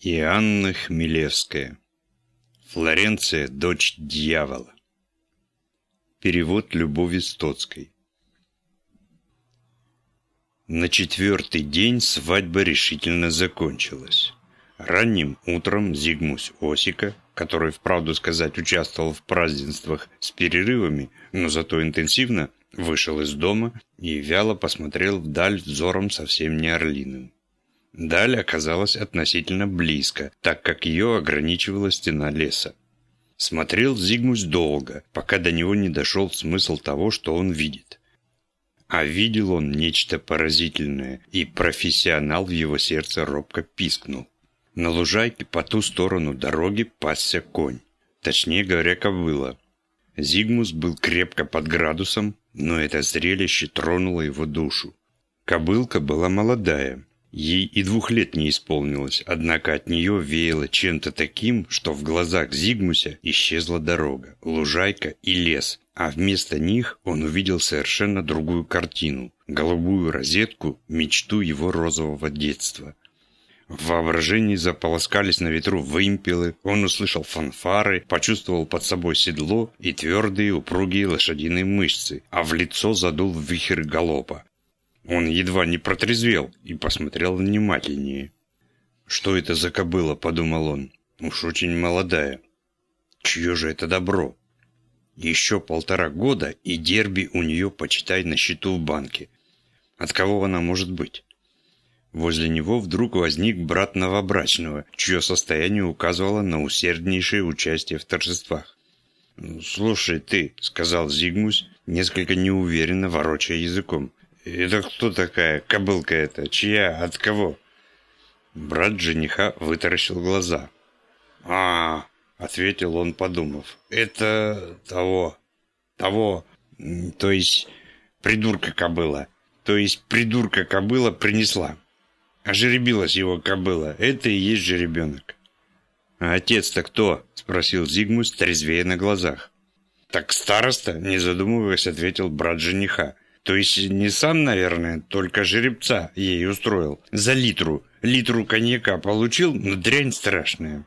и Анна Хмелевская. Флоренция, дочь дьявола. Перевод Любови Стоцкой. На четвертый день свадьба решительно закончилась. Ранним утром Зигмус Осика, который, вправду сказать, участвовал в празднествах с перерывами, но зато интенсивно, вышел из дома и вяло посмотрел вдаль взором совсем не орлиным. Даль оказалась относительно близко, так как ее ограничивала стена леса. Смотрел Зигмусь долго, пока до него не дошел смысл того, что он видит. А видел он нечто поразительное, и профессионал в его сердце робко пискнул. На лужайке по ту сторону дороги пасся конь. Точнее говоря, кобыла. Зигмус был крепко под градусом, но это зрелище тронуло его душу. Кобылка была молодая, Ей и двух лет не исполнилось, однако от нее веяло чем-то таким, что в глазах Зигмуся исчезла дорога, лужайка и лес, а вместо них он увидел совершенно другую картину – голубую розетку, мечту его розового детства. В воображении заполоскались на ветру вымпелы, он услышал фанфары, почувствовал под собой седло и твердые упругие лошадиные мышцы, а в лицо задул вихрь галопа. Он едва не протрезвел и посмотрел внимательнее. «Что это за кобыла?» – подумал он. «Уж очень молодая. Чье же это добро?» Еще полтора года, и дерби у нее, почитай, на счету в банке. От кого она может быть? Возле него вдруг возник брат новобрачного, чье состояние указывало на усерднейшее участие в торжествах. «Слушай ты», — сказал Зигмусь, несколько неуверенно ворочая языком, «Это кто такая кобылка эта? Чья? От кого?» Брат жениха вытаращил глаза. а, ответил он, подумав. «Это того, того, то есть придурка кобыла, то есть придурка кобыла принесла. Ожеребилась его кобыла, это и есть жеребенок». «А отец-то кто?» – спросил Зигмус, трезвее на глазах. «Так староста?» – не задумываясь, ответил брат жениха. То есть не сам, наверное, только жеребца ей устроил. За литру. Литру коньяка получил, но дрянь страшная.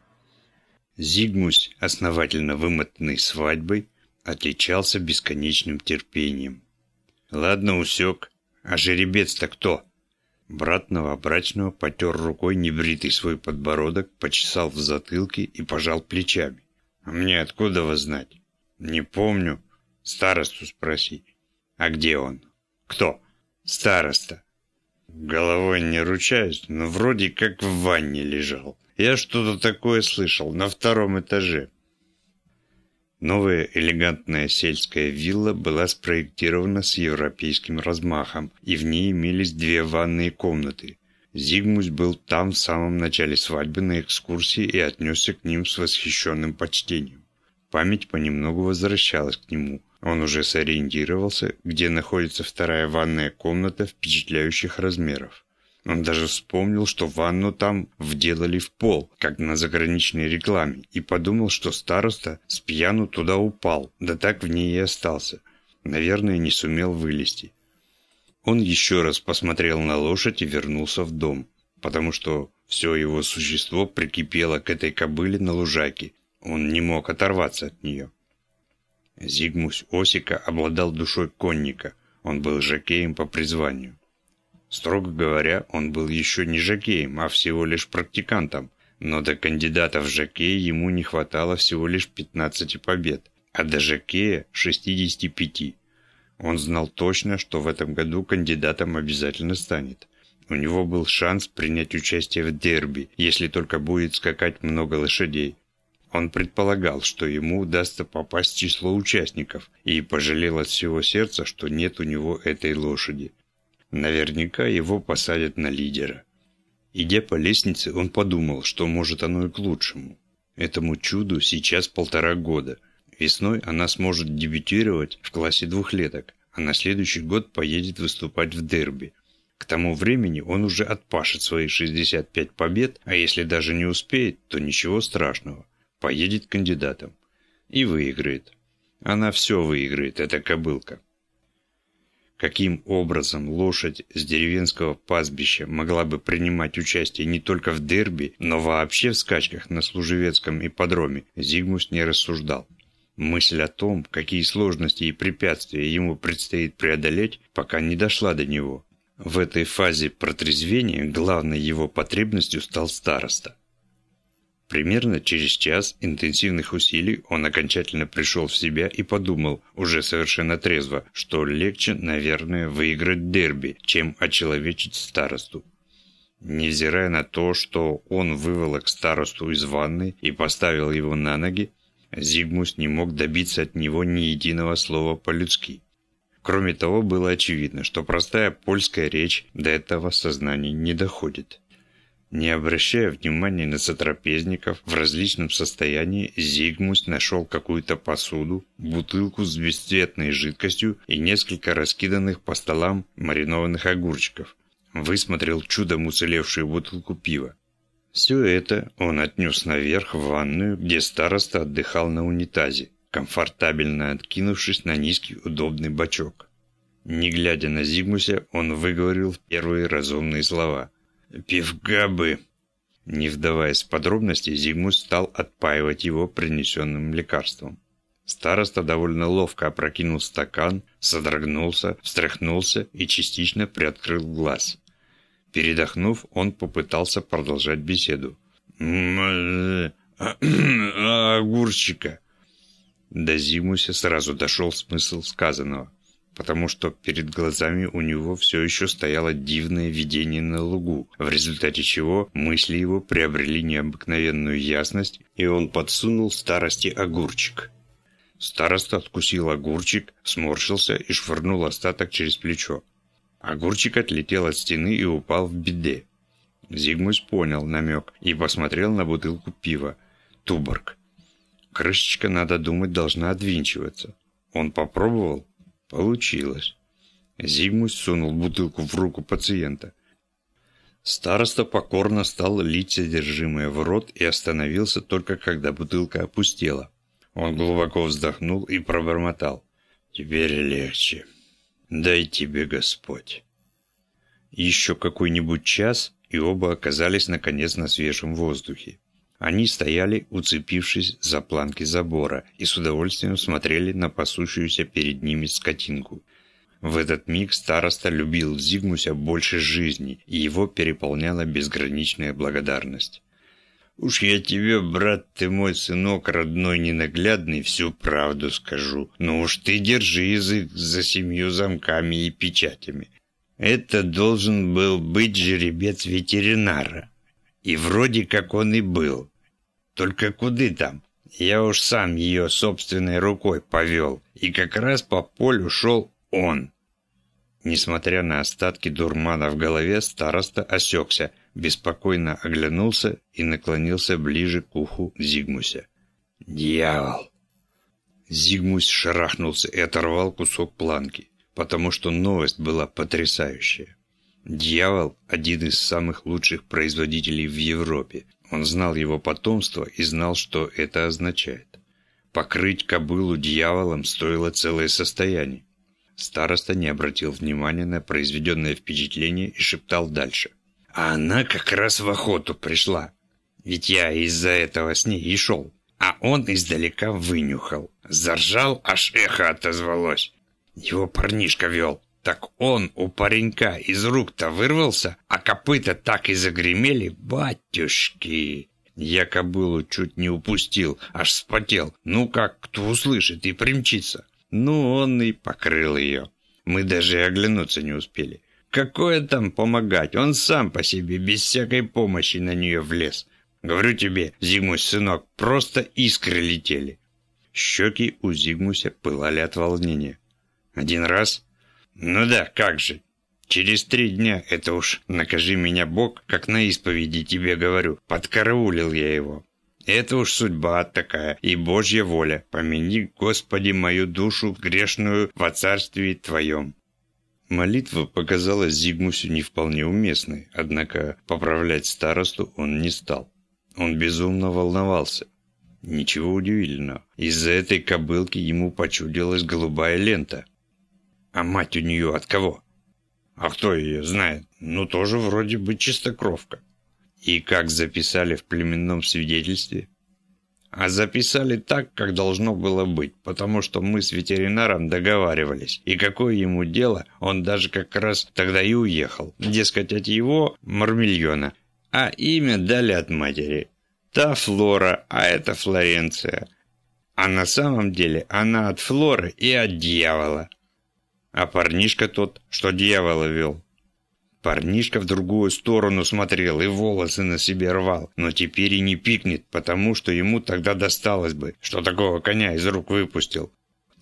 Зигмусь, основательно вымотанный свадьбой, отличался бесконечным терпением. Ладно, усек. А жеребец-то кто? Брат новобрачного потер рукой небритый свой подбородок, почесал в затылке и пожал плечами. А мне откуда вас знать? Не помню. Старосту спроси. А где он? Кто? Староста. Головой не ручаюсь, но вроде как в ванне лежал. Я что-то такое слышал на втором этаже. Новая элегантная сельская вилла была спроектирована с европейским размахом, и в ней имелись две ванные комнаты. Зигмунд был там в самом начале свадьбы на экскурсии и отнесся к ним с восхищенным почтением. Память понемногу возвращалась к нему – он уже сориентировался, где находится вторая ванная комната впечатляющих размеров. Он даже вспомнил, что ванну там вделали в пол, как на заграничной рекламе, и подумал, что староста с пьяну туда упал, да так в ней и остался. Наверное, не сумел вылезти. Он еще раз посмотрел на лошадь и вернулся в дом, потому что все его существо прикипело к этой кобыле на лужайке. Он не мог оторваться от нее. Зигмус Осика обладал душой конника, он был жокеем по призванию. Строго говоря, он был еще не жокеем, а всего лишь практикантом, но до кандидата в жокеи ему не хватало всего лишь 15 побед, а до жокея 65. Он знал точно, что в этом году кандидатом обязательно станет. У него был шанс принять участие в дерби, если только будет скакать много лошадей. Он предполагал, что ему удастся попасть в число участников, и пожалел от всего сердца, что нет у него этой лошади. Наверняка его посадят на лидера. Идя по лестнице, он подумал, что может оно и к лучшему. Этому чуду сейчас полтора года. Весной она сможет дебютировать в классе двухлеток, а на следующий год поедет выступать в дерби. К тому времени он уже отпашет свои 65 побед, а если даже не успеет, то ничего страшного поедет кандидатом. И выиграет. Она все выиграет, эта кобылка. каким образом лошадь с деревенского пастбища могла бы принимать участие не только в дерби, но вообще в скачках на служевецком ипподроме, Зигмус не рассуждал. Мысль о том, какие сложности и препятствия ему предстоит преодолеть, пока не дошла до него. В этой фазе протрезвения главной его потребностью стал староста. Примерно через час интенсивных усилий он окончательно пришел в себя и подумал, уже совершенно трезво, что легче, наверное, выиграть дерби, чем очеловечить старосту. Невзирая на то, что он выволок старосту из ванны и поставил его на ноги, Зигмус не мог добиться от него ни единого слова по-людски. Кроме того, было очевидно, что простая польская речь до этого сознания не доходит. Не обращая внимания на сотрапезников, в различном состоянии Зигмунд нашел какую-то посуду, бутылку с бесцветной жидкостью и несколько раскиданных по столам маринованных огурчиков. Высмотрел чудом уцелевшую бутылку пива. Все это он отнес наверх в ванную, где староста отдыхал на унитазе, комфортабельно откинувшись на низкий удобный бачок. Не глядя на Зигмуся, он выговорил первые разумные слова – Пивка бы. Не вдаваясь в подробности, Зигмунд стал отпаивать его принесенным лекарством. Староста довольно ловко опрокинул стакан, содрогнулся, встряхнулся и частично приоткрыл глаз. Передохнув, он попытался продолжать беседу. «Огурчика!» До Зимуся сразу дошел смысл сказанного потому что перед глазами у него все еще стояло дивное видение на лугу, в результате чего мысли его приобрели необыкновенную ясность, и он подсунул старости огурчик. Староста откусил огурчик, сморщился и швырнул остаток через плечо. Огурчик отлетел от стены и упал в беде. Зигмунд понял намек и посмотрел на бутылку пива. Туборг. Крышечка, надо думать, должна отвинчиваться. Он попробовал, Получилось. Зигмунд сунул бутылку в руку пациента. Староста покорно стал лить содержимое в рот и остановился только когда бутылка опустела. Он глубоко вздохнул и пробормотал. «Теперь легче. Дай тебе Господь». Еще какой-нибудь час, и оба оказались наконец на свежем воздухе. Они стояли, уцепившись за планки забора, и с удовольствием смотрели на пасущуюся перед ними скотинку. В этот миг староста любил Зигмуся больше жизни, и его переполняла безграничная благодарность. «Уж я тебе, брат ты мой сынок родной ненаглядный, всю правду скажу. Ну уж ты держи язык за семью замками и печатями. Это должен был быть жеребец ветеринара. И вроде как он и был. Только куды там? Я уж сам ее собственной рукой повел, и как раз по полю шел он. Несмотря на остатки дурмана в голове, староста осекся, беспокойно оглянулся и наклонился ближе к уху Зигмуся. «Дьявол!» Зигмусь шарахнулся и оторвал кусок планки, потому что новость была потрясающая. Дьявол – один из самых лучших производителей в Европе, он знал его потомство и знал, что это означает. Покрыть кобылу дьяволом стоило целое состояние. Староста не обратил внимания на произведенное впечатление и шептал дальше. А она как раз в охоту пришла. Ведь я из-за этого с ней и шел. А он издалека вынюхал. Заржал, аж эхо отозвалось. Его парнишка вел. Так он у паренька из рук-то вырвался, а копыта так и загремели, батюшки. Я кобылу чуть не упустил, аж спотел. Ну как, кто услышит и примчится? Ну, он и покрыл ее. Мы даже оглянуться не успели. Какое там помогать? Он сам по себе, без всякой помощи на нее влез. Говорю тебе, Зигмусь, сынок, просто искры летели. Щеки у Зигмуся пылали от волнения. Один раз ну да, как же. Через три дня, это уж, накажи меня Бог, как на исповеди тебе говорю, подкараулил я его. Это уж судьба такая и Божья воля. Помяни, Господи, мою душу грешную во царстве Твоем. Молитва показалась Зигмусю не вполне уместной, однако поправлять старосту он не стал. Он безумно волновался. Ничего удивительного. Из-за этой кобылки ему почудилась голубая лента – А мать у нее от кого? А кто ее знает? Ну, тоже вроде бы чистокровка. И как записали в племенном свидетельстве? А записали так, как должно было быть, потому что мы с ветеринаром договаривались. И какое ему дело, он даже как раз тогда и уехал. Дескать, от его Мармельона. А имя дали от матери. Та Флора, а это Флоренция. А на самом деле она от Флоры и от дьявола. А парнишка тот, что дьявола вел, Парнишка в другую сторону смотрел и волосы на себе рвал, но теперь и не пикнет, потому что ему тогда досталось бы, что такого коня из рук выпустил.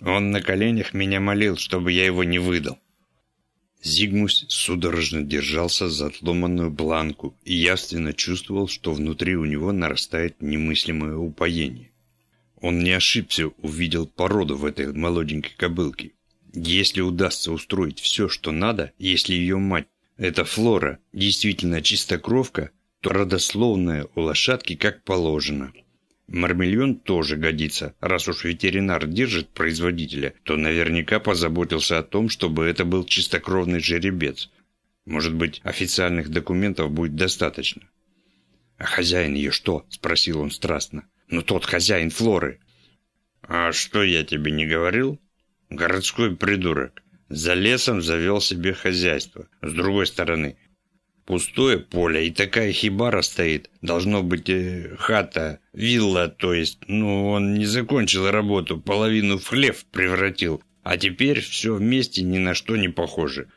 Он на коленях меня молил, чтобы я его не выдал. Зигмус судорожно держался за отломанную бланку и явственно чувствовал, что внутри у него нарастает немыслимое упоение. Он не ошибся, увидел породу в этой молоденькой кобылке. Если удастся устроить все, что надо, если ее мать эта флора действительно чистокровка, то родословная у лошадки как положено. Мармельон тоже годится. Раз уж ветеринар держит производителя, то наверняка позаботился о том, чтобы это был чистокровный жеребец. Может быть, официальных документов будет достаточно. «А хозяин ее что?» – спросил он страстно. «Ну тот хозяин Флоры». «А что я тебе не говорил?» «Городской придурок. За лесом завел себе хозяйство. С другой стороны, пустое поле и такая хибара стоит. Должно быть э, хата, вилла, то есть. Ну, он не закончил работу, половину в хлев превратил. А теперь все вместе ни на что не похоже.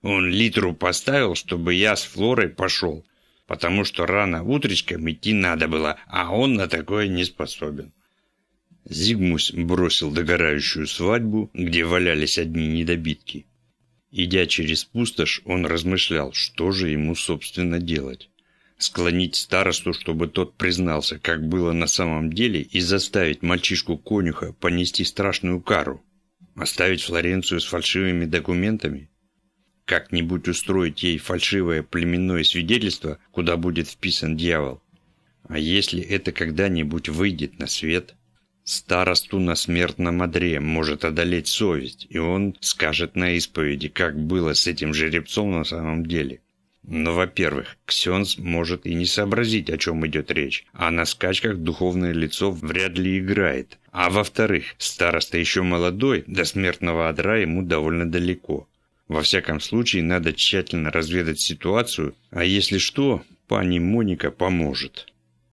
Он литру поставил, чтобы я с Флорой пошел. Потому что рано утречком идти надо было, а он на такое не способен. Зигмус бросил догорающую свадьбу, где валялись одни недобитки. Идя через пустошь, он размышлял, что же ему, собственно, делать. Склонить старосту, чтобы тот признался, как было на самом деле, и заставить мальчишку-конюха понести страшную кару. Оставить Флоренцию с фальшивыми документами? Как-нибудь устроить ей фальшивое племенное свидетельство, куда будет вписан дьявол? А если это когда-нибудь выйдет на свет – Старосту на смертном одре может одолеть совесть, и он скажет на исповеди, как было с этим жеребцом на самом деле. Но, во-первых, Ксенс может и не сообразить, о чем идет речь, а на скачках духовное лицо вряд ли играет. А во-вторых, староста еще молодой, до смертного одра ему довольно далеко. Во всяком случае, надо тщательно разведать ситуацию, а если что, пани Моника поможет.